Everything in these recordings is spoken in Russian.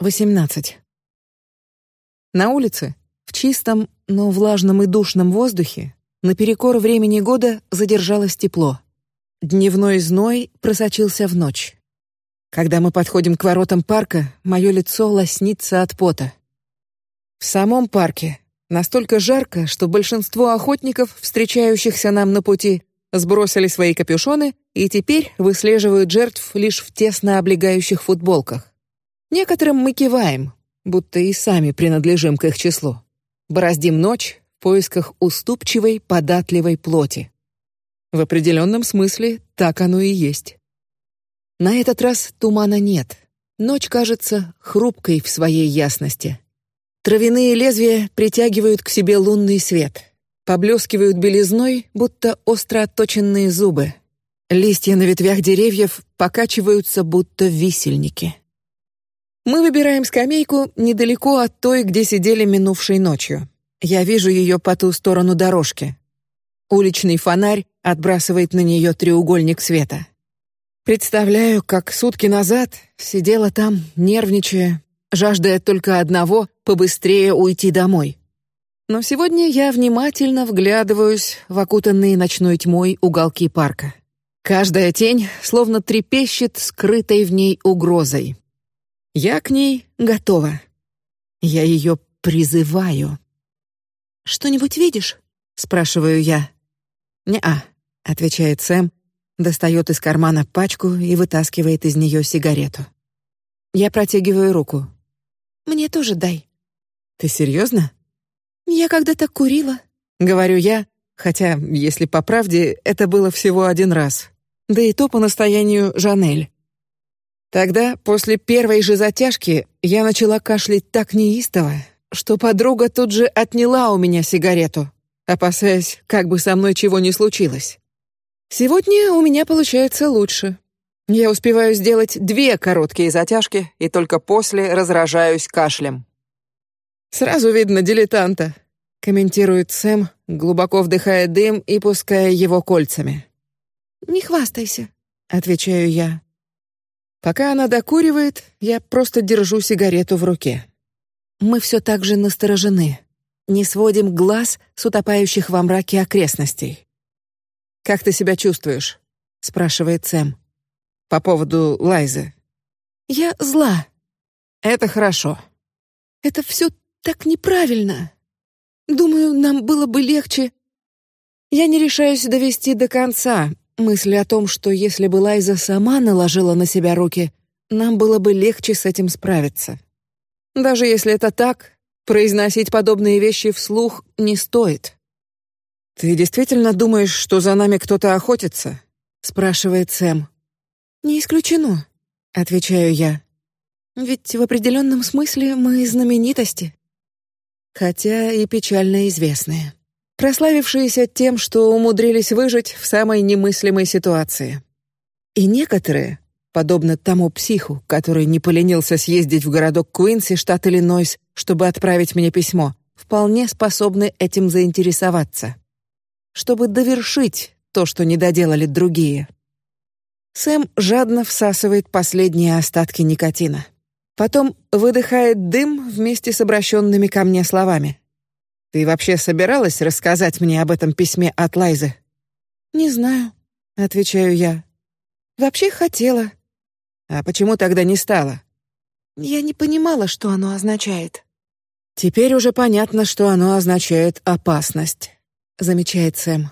18. На улице, в чистом, но влажном и душном воздухе, наперекор времени года задержалось тепло. Дневной зной просочился в ночь. Когда мы подходим к воротам парка, мое лицо лоснится от пота. В самом парке настолько жарко, что большинство охотников, встречающихся нам на пути, сбросили свои капюшоны и теперь выслеживают жертв лишь в тесно облегающих футболках. Некоторым мы киваем, будто и сами принадлежим к их числу. Бороздим ночь в поисках уступчивой, податливой плоти. В определенном смысле так оно и есть. На этот раз тумана нет. Ночь кажется хрупкой в своей ясности. Травяные лезвия притягивают к себе лунный свет, поблескивают белизной, будто остро отточенные зубы. Листья на ветвях деревьев покачиваются, будто висельники. Мы выбираем скамейку недалеко от той, где сидели минувшей ночью. Я вижу ее по ту сторону дорожки. Уличный фонарь отбрасывает на нее треугольник света. Представляю, как сутки назад сидела там, нервничая, жаждая только одного — побыстрее уйти домой. Но сегодня я внимательно вглядываюсь в окутанные ночной тьмой уголки парка. Каждая тень словно трепещет скрытой в ней угрозой. Я к ней готова. Я ее призываю. Что-нибудь видишь? спрашиваю я. Не-а, отвечает Сэм, достает из кармана пачку и вытаскивает из нее сигарету. Я протягиваю руку. Мне тоже дай. Ты серьезно? Я когда-то курила, говорю я, хотя, если по правде, это было всего один раз, да и то по настоянию Жанель. Тогда, после первой же затяжки, я начала кашлять так неистово, что подруга тут же отняла у меня сигарету, опасаясь, как бы со мной чего не случилось. Сегодня у меня получается лучше. Я успеваю сделать две короткие затяжки и только после разражаюсь кашлем. Сразу видно дилетанта, комментирует Сэм, глубоко вдыхая дым и пуская его кольцами. Не хвастайся, отвечаю я. Пока она докуривает, я просто держу сигарету в руке. Мы все так же насторожены, не сводим глаз с утопающих во мраке окрестностей. Как ты себя чувствуешь? спрашивает Сэм. По поводу Лайзы. Я зла. Это хорошо. Это все так неправильно. Думаю, нам было бы легче. Я не решаюсь довести до конца, Мысль о том, что если бы Лайза сама наложила на себя руки, нам было бы легче с этим справиться. Даже если это так, произносить подобные вещи вслух не стоит. Ты действительно думаешь, что за нами кто-то охотится? спрашивает Сэм. Не исключено, отвечаю я. Ведь в определенном смысле мы знаменитости, хотя и печально известные прославившиеся тем, что умудрились выжить в самой немыслимой ситуации. И некоторые, подобно тому психу, который не поленился съездить в городок Куинси, штат Иллинойс, чтобы отправить мне письмо, вполне способны этим заинтересоваться, чтобы довершить то, что не доделали другие. Сэм жадно всасывает последние остатки никотина, потом выдыхает дым вместе с обращенными ко мне словами. Ты вообще собиралась рассказать мне об этом письме от Лайзы? Не знаю, отвечаю я. Вообще хотела. А почему тогда не стала? Я не понимала, что оно означает. Теперь уже понятно, что оно означает опасность, замечает Сэм.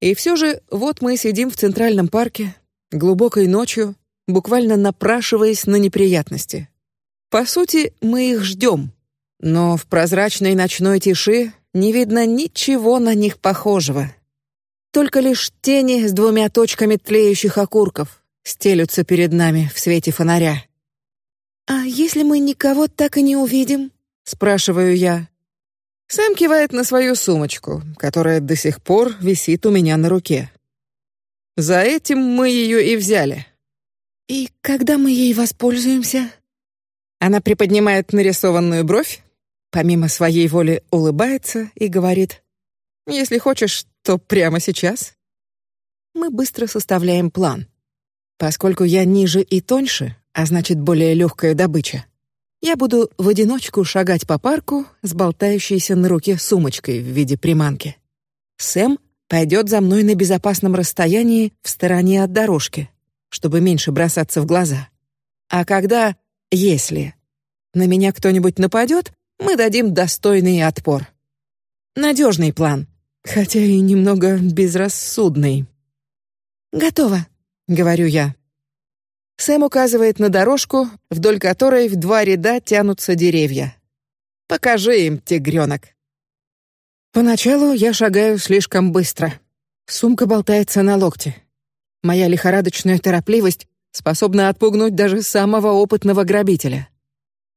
И все же вот мы сидим в центральном парке глубокой ночью, буквально напрашиваясь на неприятности. По сути, мы их ждем. Но в прозрачной ночной тиши не видно ничего на них похожего. Только лишь тени с двумя точками тлеющих окурков стелются перед нами в свете фонаря. А если мы никого так и не увидим? спрашиваю я. Сэм кивает на свою сумочку, которая до сих пор висит у меня на руке. За этим мы ее и взяли. И когда мы ей воспользуемся? Она приподнимает нарисованную бровь, помимо своей воли улыбается и говорит: "Если хочешь, то прямо сейчас". Мы быстро составляем план. Поскольку я ниже и тоньше, а значит более легкая добыча, я буду в одиночку шагать по парку с болтающейся на руке сумочкой в виде приманки. Сэм пойдет за мной на безопасном расстоянии в стороне от дорожки, чтобы меньше бросаться в глаза. А когда, если на меня кто-нибудь нападет, мы дадим достойный отпор. Надежный план, хотя и немного безрассудный. Готово, говорю я. Сэм указывает на дорожку, вдоль которой в два ряда тянутся деревья. Покажи им, тигренок. Поначалу я шагаю слишком быстро. Сумка болтается на локте. Моя лихорадочная торопливость способна отпугнуть даже самого опытного грабителя.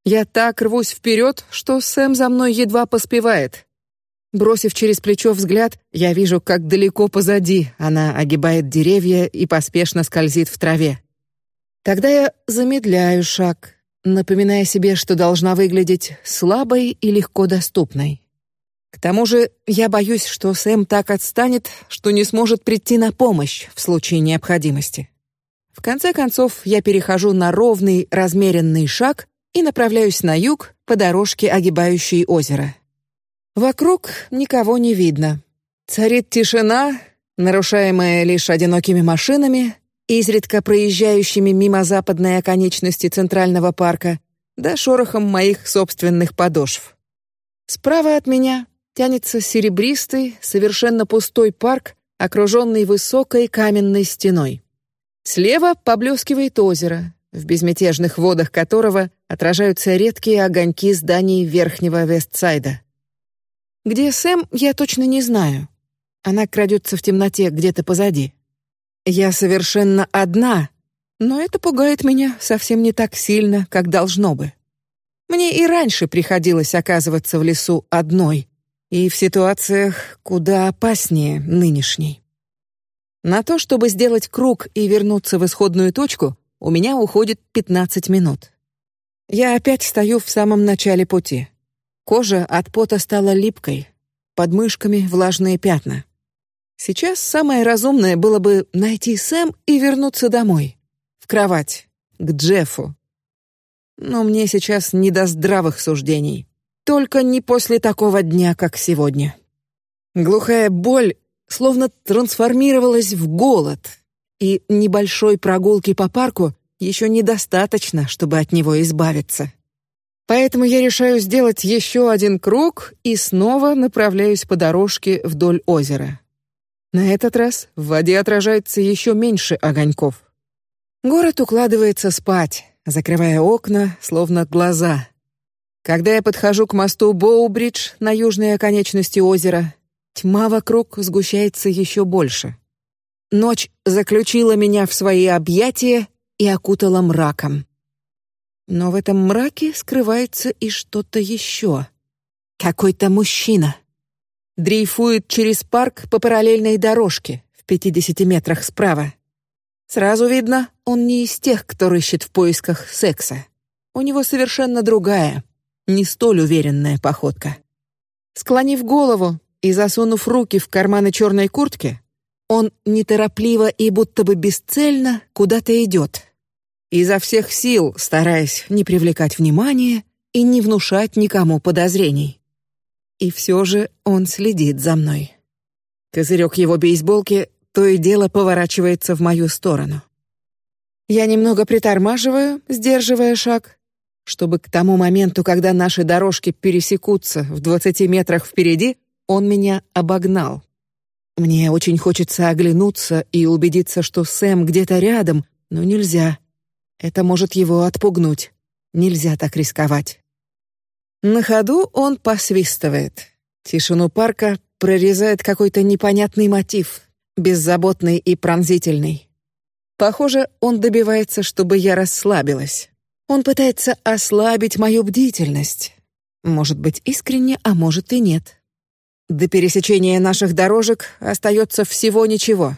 Я так рвусь вперед, что Сэм за мной едва поспевает. Бросив через плечо взгляд, я вижу, как далеко позади она огибает деревья и поспешно скользит в траве. Тогда я замедляю шаг, напоминая себе, что должна выглядеть слабой и легко доступной. К тому же я боюсь, что Сэм так отстанет, что не сможет прийти на помощь в случае необходимости. В конце концов я перехожу на ровный, размеренный шаг и направляюсь на юг по дорожке, огибающей озеро. Вокруг никого не видно. Царит тишина, нарушаемая лишь одинокими машинами изредка проезжающими мимо западной оконечности центрального парка, да шорохом моих собственных подошв. Справа от меня тянется серебристый, совершенно пустой парк, окруженный высокой каменной стеной. Слева поблескивает озеро, в безмятежных водах которого отражаются редкие огоньки зданий верхнего Вестсайда. Где Сэм, я точно не знаю. Она крадется в темноте где-то позади. Я совершенно одна, но это пугает меня совсем не так сильно, как должно бы. Мне и раньше приходилось оказываться в лесу одной, и в ситуациях куда опаснее нынешней. На то, чтобы сделать круг и вернуться в исходную точку, у меня уходит 15 минут. Я опять стою в самом начале пути. Кожа от пота стала липкой, под мышками влажные пятна. Сейчас самое разумное было бы найти Сэм и вернуться домой, в кровать, к Джеффу. Но мне сейчас не до здравых суждений, только не после такого дня, как сегодня. Глухая боль словно трансформировалась в голод, и небольшой прогулки по парку еще недостаточно, чтобы от него избавиться. Поэтому я решаю сделать еще один круг и снова направляюсь по дорожке вдоль озера. На этот раз в воде отражается еще меньше огоньков. Город укладывается спать, закрывая окна, словно глаза. Когда я подхожу к мосту Боубридж на южной оконечности озера, тьма вокруг сгущается еще больше. Ночь заключила меня в свои объятия и окутала мраком. Но в этом мраке скрывается и что-то еще. Какой-то мужчина дрейфует через парк по параллельной дорожке в 50 метрах справа. Сразу видно, он не из тех, кто рыщет в поисках секса. У него совершенно другая, не столь уверенная походка. Склонив голову и засунув руки в карманы черной куртки, он неторопливо и будто бы бесцельно куда-то идет, изо всех сил стараясь не привлекать внимания и не внушать никому подозрений. И все же он следит за мной. Козырек его бейсболки то и дело поворачивается в мою сторону. Я немного притормаживаю, сдерживая шаг, чтобы к тому моменту, когда наши дорожки пересекутся в двадцати метрах впереди, он меня обогнал. Мне очень хочется оглянуться и убедиться, что Сэм где-то рядом, но нельзя. Это может его отпугнуть. Нельзя так рисковать. На ходу он посвистывает. Тишину парка прорезает какой-то непонятный мотив, беззаботный и пронзительный. Похоже, он добивается, чтобы я расслабилась. Он пытается ослабить мою бдительность. Может быть, искренне, а может и нет. До пересечения наших дорожек остается всего ничего.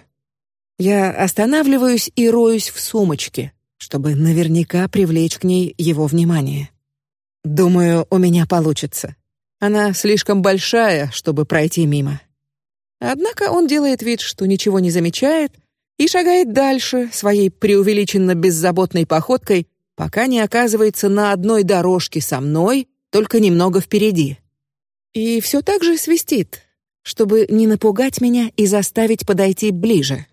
Я останавливаюсь и роюсь в сумочке, чтобы наверняка привлечь к ней его внимание. Думаю, у меня получится. Она слишком большая, чтобы пройти мимо. Однако он делает вид, что ничего не замечает и шагает дальше своей преувеличенно беззаботной походкой, пока не оказывается на одной дорожке со мной, только немного впереди. И все так же свистит, чтобы не напугать меня и заставить подойти ближе.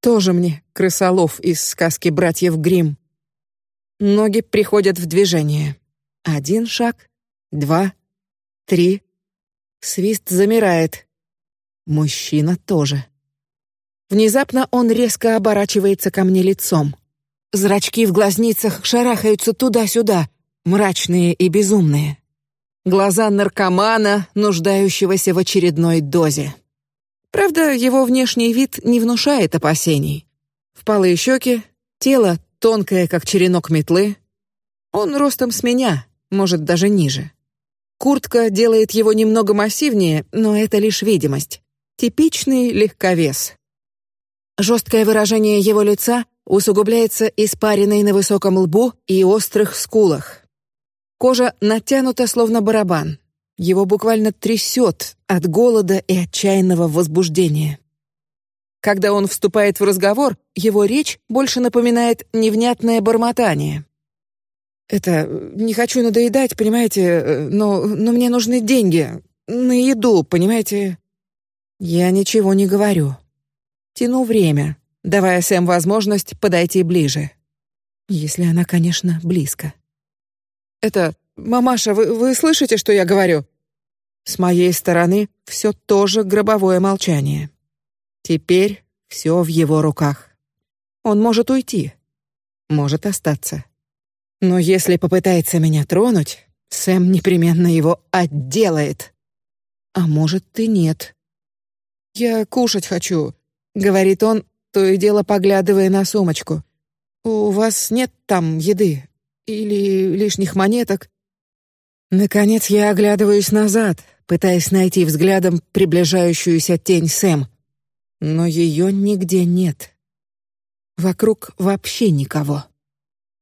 Тоже мне крысолов из сказки братьев Гримм. Ноги приходят в движение. Один шаг, два, три. Свист замирает. Мужчина тоже. Внезапно он резко оборачивается ко мне лицом. Зрачки в глазницах шарахаются туда-сюда, мрачные и безумные. Глаза наркомана, нуждающегося в очередной дозе. Правда, его внешний вид не внушает опасений. Впалые щеки, тело тонкое, как черенок метлы. Он ростом с меня, может даже ниже. Куртка делает его немного массивнее, но это лишь видимость. Типичный легковес. Жесткое выражение его лица усугубляется испариной на высоком лбу и острых скулах. Кожа натянута, словно барабан. Его буквально трясет от голода и отчаянного возбуждения. Когда он вступает в разговор, его речь больше напоминает невнятное бормотание. Это не хочу надоедать, понимаете, но но мне нужны деньги на еду, понимаете? Я ничего не говорю. Тяну время, давая Сэм возможность подойти ближе, если она, конечно, близко. Это, мамаша, вы вы слышите, что я говорю? С моей стороны все тоже гробовое молчание. Теперь все в его руках. Он может уйти, может остаться. Но если попытается меня тронуть, Сэм непременно его отделает. А может и нет. Я кушать хочу, говорит он, то и дело поглядывая на сумочку. У вас нет там еды или лишних монеток? Наконец я оглядываюсь назад, пытаясь найти взглядом приближающуюся тень Сэм, но ее нигде нет. Вокруг вообще никого.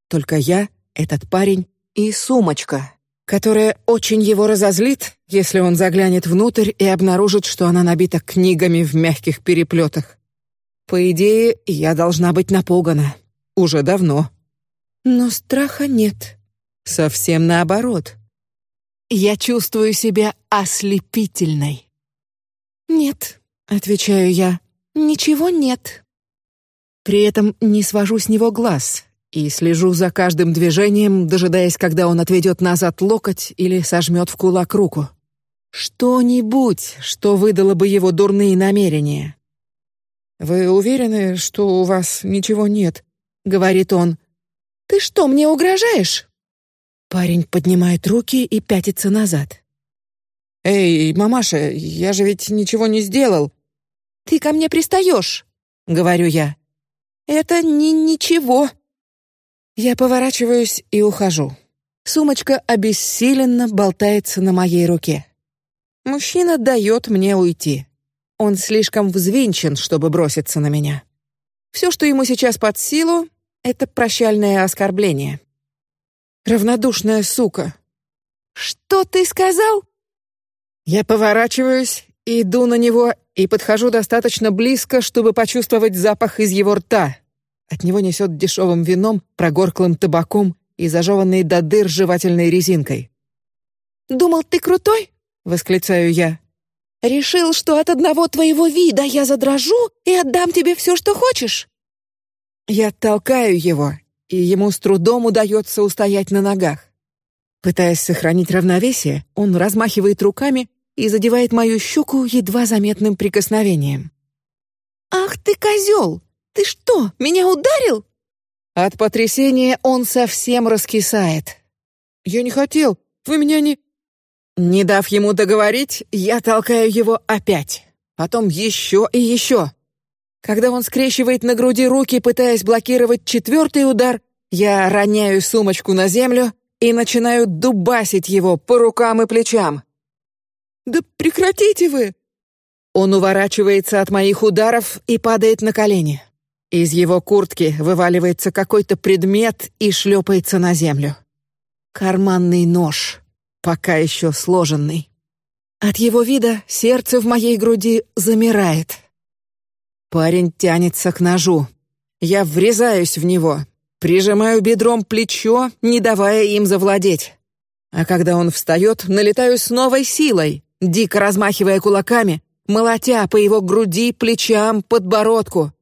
Только я, этот парень и сумочка, которая очень его разозлит, если он заглянет внутрь и обнаружит, что она набита книгами в мягких переплетах. По идее, я должна быть напугана уже давно, но страха нет. Совсем наоборот. Я чувствую себя ослепительной. Нет, отвечаю я, ничего нет. При этом не свожу с него глаз и слежу за каждым движением, дожидаясь, когда он отведет назад локоть или сожмет в кулак руку. Что-нибудь, что выдало бы его дурные намерения. Вы уверены, что у вас ничего нет? говорит он. Ты что, мне угрожаешь? Парень поднимает руки и пятится назад. Эй, мамаша, я же ведь ничего не сделал. Ты ко мне пристаешь, говорю я. Это не ничего. Я поворачиваюсь и ухожу. Сумочка обессиленно болтается на моей руке. Мужчина дает мне уйти. Он слишком взвинчен, чтобы броситься на меня. Все, что ему сейчас под силу, это прощальное оскорбление. Равнодушная сука. Что ты сказал? Я поворачиваюсь, иду на него и подхожу достаточно близко, чтобы почувствовать запах из его рта. От него несет дешевым вином, прогорклым табаком и зажеванной до дыр жевательной резинкой. Думал, ты крутой? восклицаю я. Решил, что от одного твоего вида я задрожу и отдам тебе все, что хочешь. Я толкаю его, и ему с трудом удается устоять на ногах. Пытаясь сохранить равновесие, он размахивает руками и задевает мою щеку едва заметным прикосновением. Ах ты козел! Ты что, меня ударил? От потрясения он совсем раскисает. Я не хотел. Вы меня не. Не дав ему договорить, я толкаю его опять, потом еще и еще. Когда он скрещивает на груди руки, пытаясь блокировать четвертый удар, я роняю сумочку на землю и начинаю дубасить его по рукам и плечам. Да прекратите вы! Он уворачивается от моих ударов и падает на колени. Из его куртки вываливается какой-то предмет и шлепается на землю. Карманный нож пока еще сложенный. От его вида сердце в моей груди замирает. Парень тянется к ножу. Я врезаюсь в него. Прижимаю бедром плечо, не давая им завладеть. А когда он встает, налетаю с новой силой, дико размахивая кулаками, молотя по его груди, плечам, подбородку.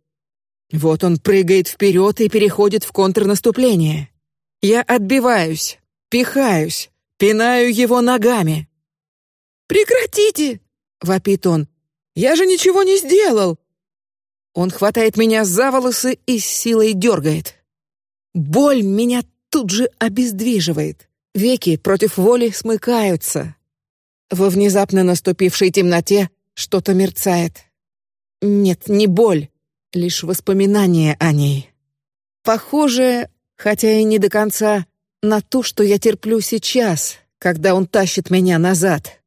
Вот он прыгает вперед и переходит в контрнаступление. Я отбиваюсь, пихаюсь, пинаю его ногами. Прекратите! вопит он. Я же ничего не сделал. Он хватает меня за волосы и с силой дергает. Боль меня тут же обездвиживает. Веки против воли смыкаются. Во внезапно наступившей темноте что-то мерцает. Нет, не боль, лишь воспоминание о ней. Похоже, хотя и не до конца, на то, что я терплю сейчас, когда он тащит меня назад.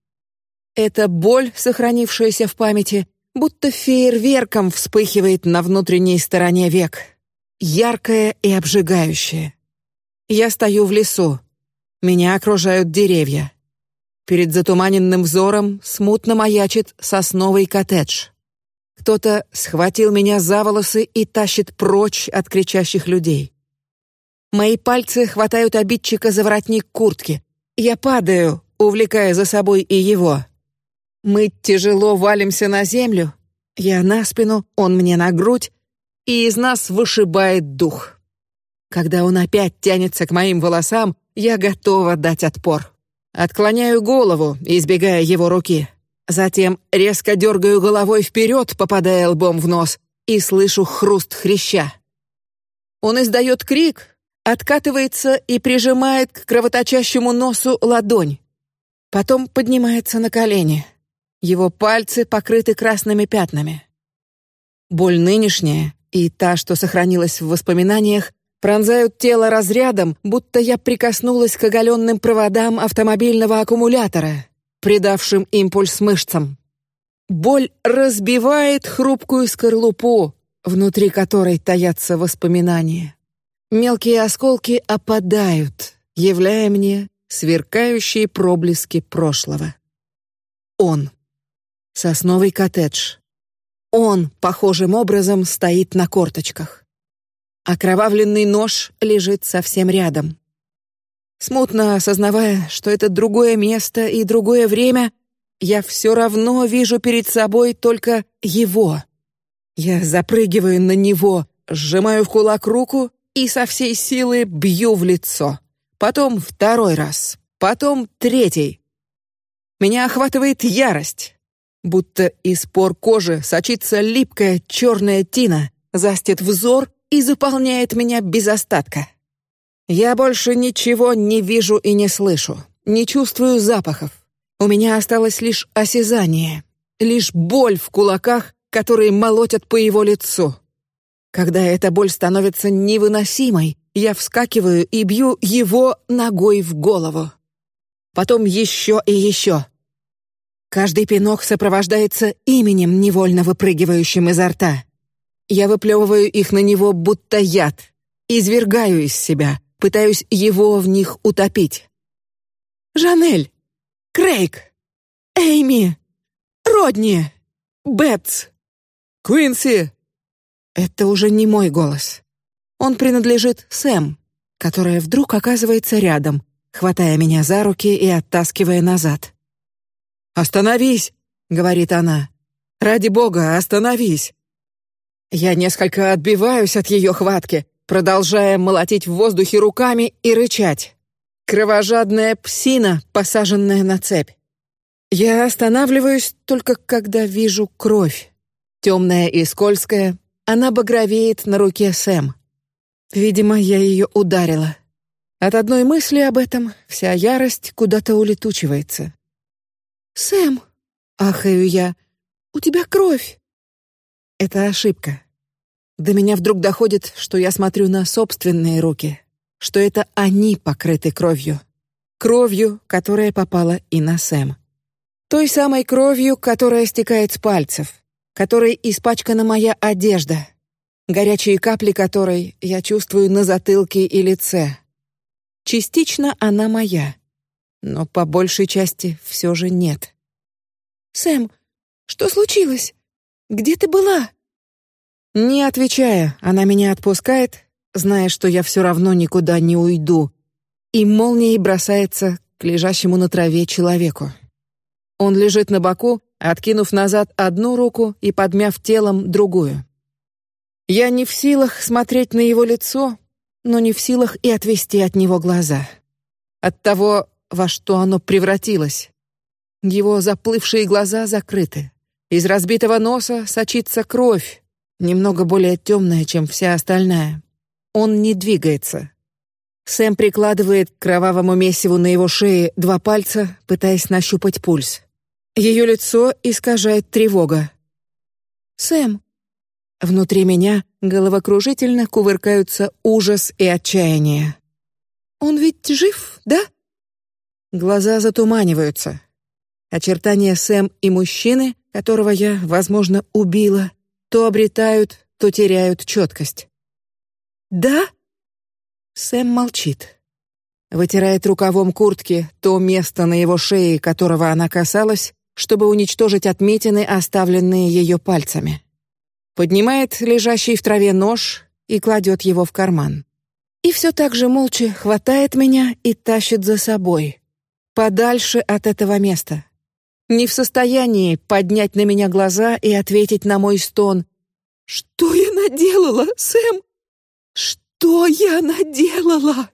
Эта боль, сохранившаяся в памяти, будто фейерверком вспыхивает на внутренней стороне век, яркая и обжигающая. Я стою в лесу. Меня окружают деревья. Перед затуманенным взором смутно маячит сосновый коттедж. Кто-то схватил меня за волосы и тащит прочь от кричащих людей. Мои пальцы хватают обидчика за воротник куртки. Я падаю, увлекая за собой и его. Мы тяжело валимся на землю. Я на спину, он мне на грудь, и из нас вышибает дух. Когда он опять тянется к моим волосам, я готова дать отпор. Отклоняю голову, избегая его руки. Затем резко дергаю головой вперед, попадая лбом в нос, и слышу хруст хряща. Он издает крик, откатывается и прижимает к кровоточащему носу ладонь. Потом поднимается на колени. Его пальцы покрыты красными пятнами. Боль нынешняя и та, что сохранилась в воспоминаниях, пронзают тело разрядом, будто я прикоснулась к оголенным проводам автомобильного аккумулятора, придавшим импульс мышцам. Боль разбивает хрупкую скорлупу, внутри которой таятся воспоминания. Мелкие осколки опадают, являя мне сверкающие проблески прошлого. Он. Сосновый коттедж. Он похожим образом стоит на корточках. Окровавленный нож лежит совсем рядом. Смутно осознавая, что это другое место и другое время, я все равно вижу перед собой только его. Я запрыгиваю на него, сжимаю в кулак руку и со всей силы бью в лицо. Потом второй раз, потом третий. Меня охватывает ярость, будто из пор кожи сочится липкая черная тина, застит взор и заполняет меня без остатка. Я больше ничего не вижу и не слышу, не чувствую запахов. У меня осталось лишь осязание, лишь боль в кулаках, которые молотят по его лицу. Когда эта боль становится невыносимой, я вскакиваю и бью его ногой в голову потом еще и еще. Каждый пинок сопровождается именем, невольно выпрыгивающим изо рта. Я выплевываю их на него, будто яд, извергаю из себя, пытаюсь его в них утопить. Жанель, Крейг, Эйми, Родни, Бетс, Квинси. Это уже не мой голос. Он принадлежит Сэм, которая вдруг оказывается рядом, хватая меня за руки и оттаскивая назад. Остановись, говорит она. Ради бога, остановись. Я несколько отбиваюсь от ее хватки, продолжая молотить в воздухе руками и рычать. Кровожадная псина, посаженная на цепь. Я останавливаюсь только когда вижу кровь, темная и скользкая. Она багровеет на руке Сэм. Видимо, я ее ударила. От одной мысли об этом вся ярость куда-то улетучивается. Сэм, ахаю я, у тебя кровь. Это ошибка. До меня вдруг доходит, что я смотрю на собственные руки, что это они покрыты кровью, кровью, которая попала и на Сэм, той самой кровью, которая стекает с пальцев, которой испачкана моя одежда, горячие капли которой я чувствую на затылке и лице. Частично она моя, но по большей части все же нет. Сэм, что случилось? Где ты была? Не отвечая, она меня отпускает, зная, что я все равно никуда не уйду, и молнией бросается к лежащему на траве человеку. Он лежит на боку, откинув назад одну руку и подмяв телом другую. Я не в силах смотреть на его лицо, но не в силах и отвести от него глаза. От того, во что оно превратилось. Его заплывшие глаза закрыты. Из разбитого носа сочится кровь, немного более темная, чем вся остальная. Он не двигается. Сэм прикладывает к кровавому месиву на его шее два пальца, пытаясь нащупать пульс. Ее лицо искажает тревога. Сэм. Внутри меня головокружительно кувыркаются ужас и отчаяние. Он ведь жив, да? Глаза затуманиваются. Очертания Сэм и мужчины, которого я, возможно, убила, то обретают, то теряют четкость. Да? Сэм молчит, вытирает рукавом куртки то место на его шее, которого она касалась, чтобы уничтожить отметины, оставленные ее пальцами. Поднимает лежащий в траве нож и кладет его в карман. И все так же молча хватает меня и тащит за собой, подальше от этого места. Не в состоянии поднять на меня глаза и ответить на мой стон. Что я наделала, Сэм? Что я наделала?